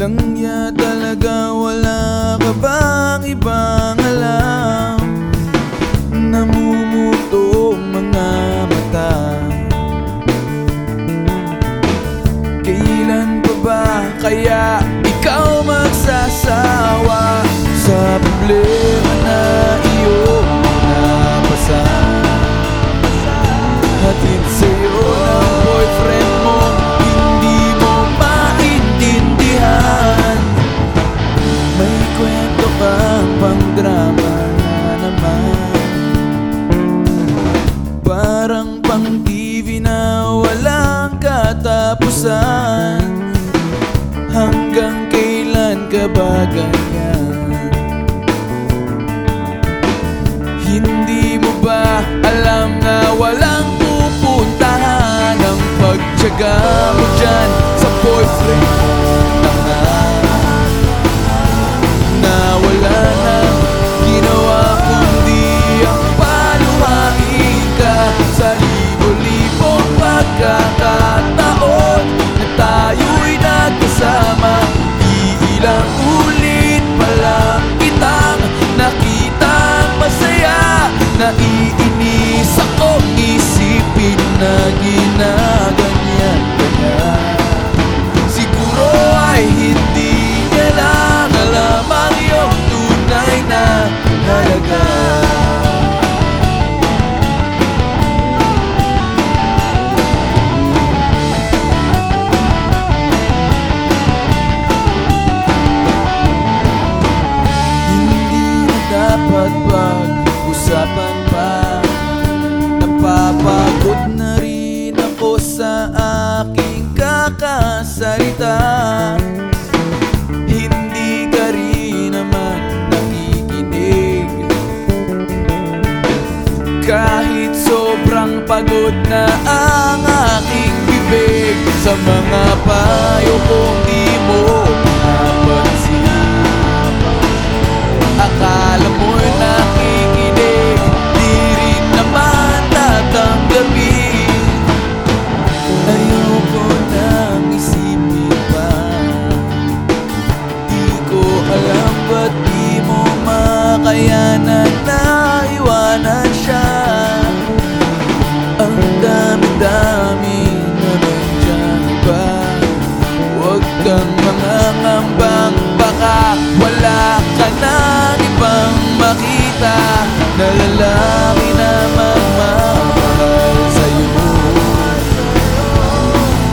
Langya talaga wala ka bang ibang katapusan Hanggang kailan ka ba ganyan? Hindi mo ba alam na walang pupuntahan Ang pagtyaga mo dyan sa boyfriend mo Naiinis akong isipin na ginaganyan kakasalita Hindi ka rin naman nakikinig. Kahit sobrang pagod na ang aking bibig Sa mga payo kong di kang mangangambang. Baka wala ka nang ibang makita. Na lalaki na magmamahal sa'yo.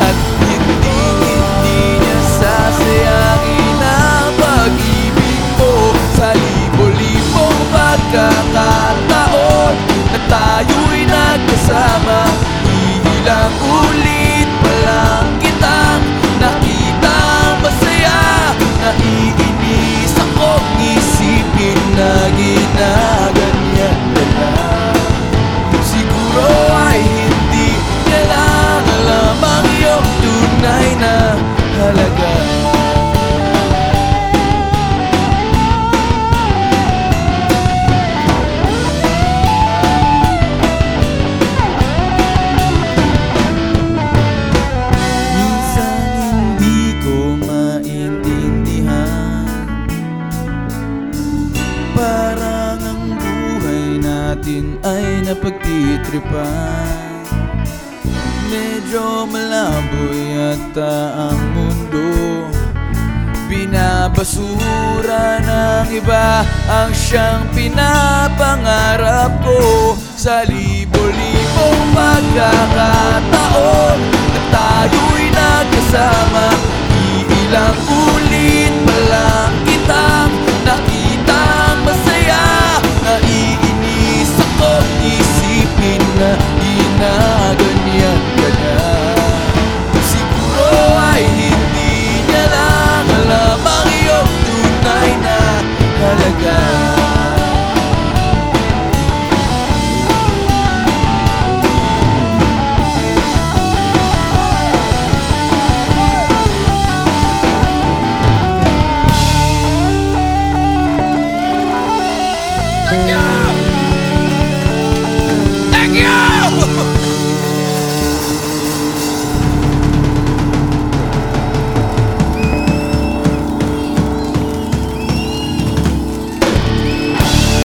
At hindi, hindi niya sasayangin ang pag-ibig mo Sa libo-libong pagkakataon Na tayo'y nagkasama. Iilang ulit napagtitripan Medyo malabo yata ang mundo. Binabasura ng iba ang siyang pinapangarap ko. Sa libo-libong pagkakataon na tayo'y nagkasama.